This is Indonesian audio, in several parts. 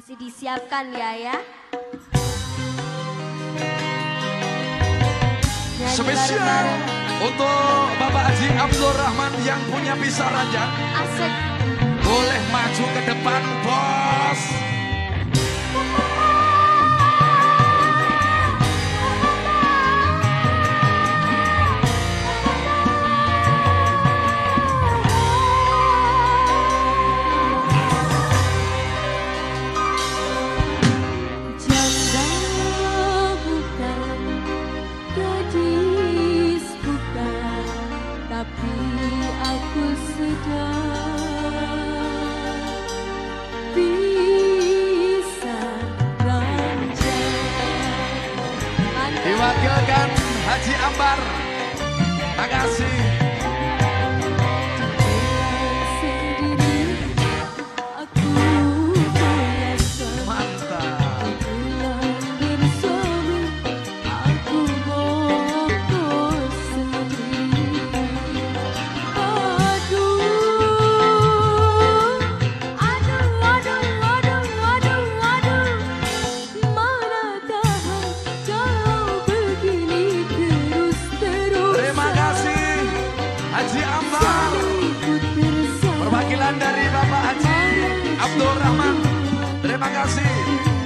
Masih disiapkan ya ya. Spesial untuk Bapak Haji Abdul Rahman yang punya pisau ranjang. Asik. Boleh maju ke depan, Bos. Lê Magazine.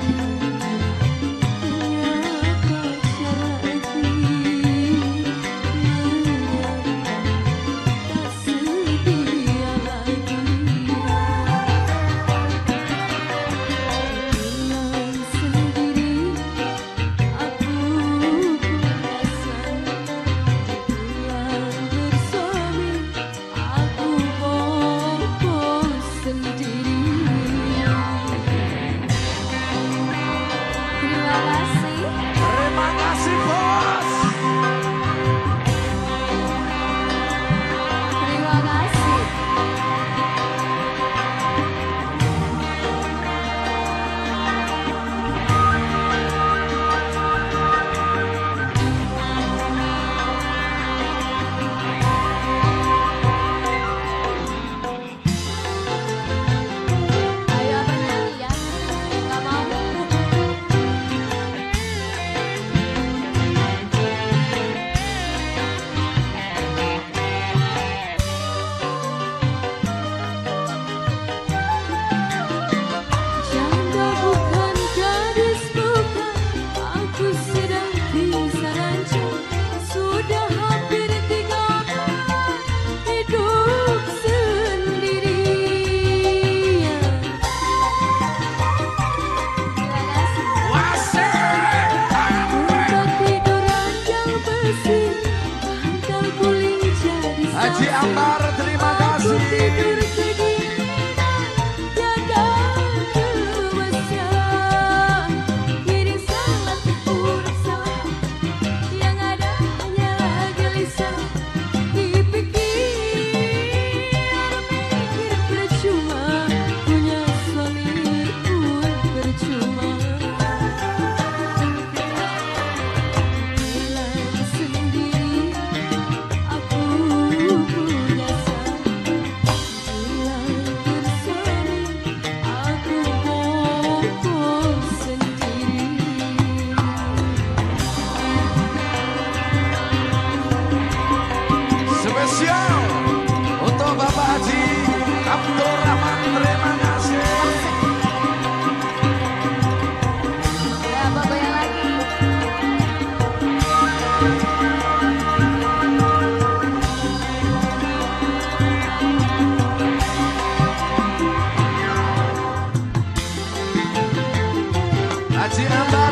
Tirando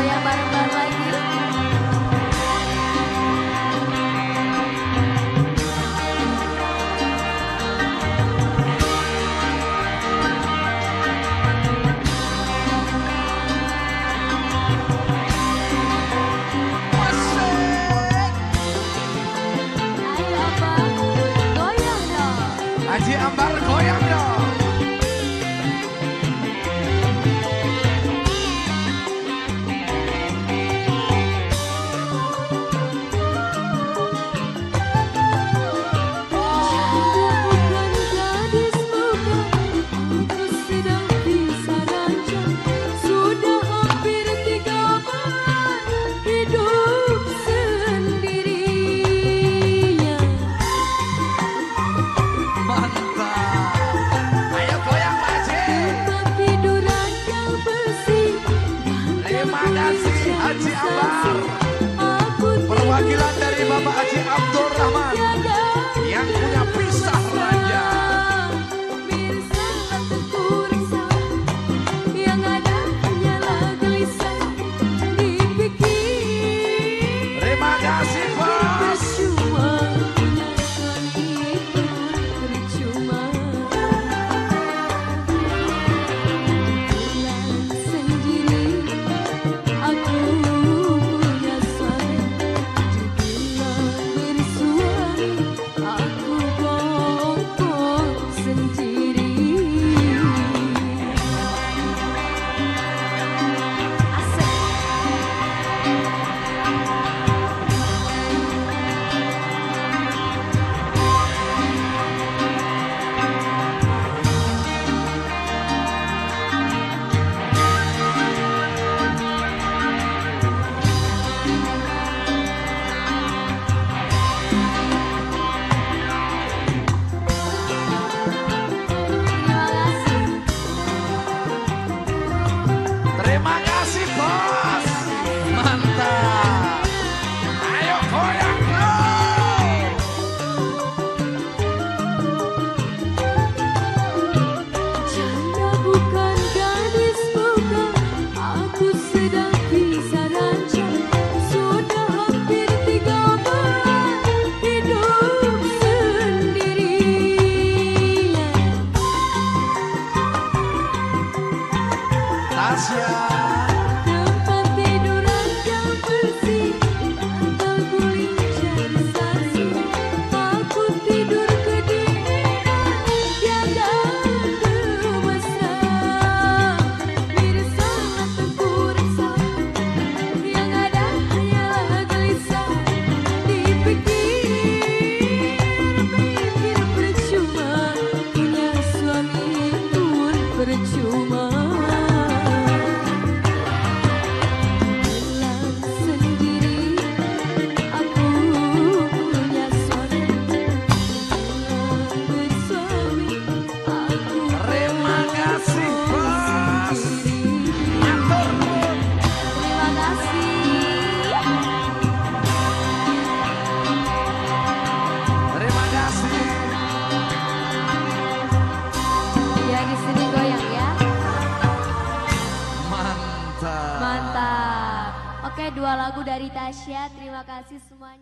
voy a parar. perwakilan dari Bapak Haji Abdul Rahman yang punya Tasya, terima kasih semuanya.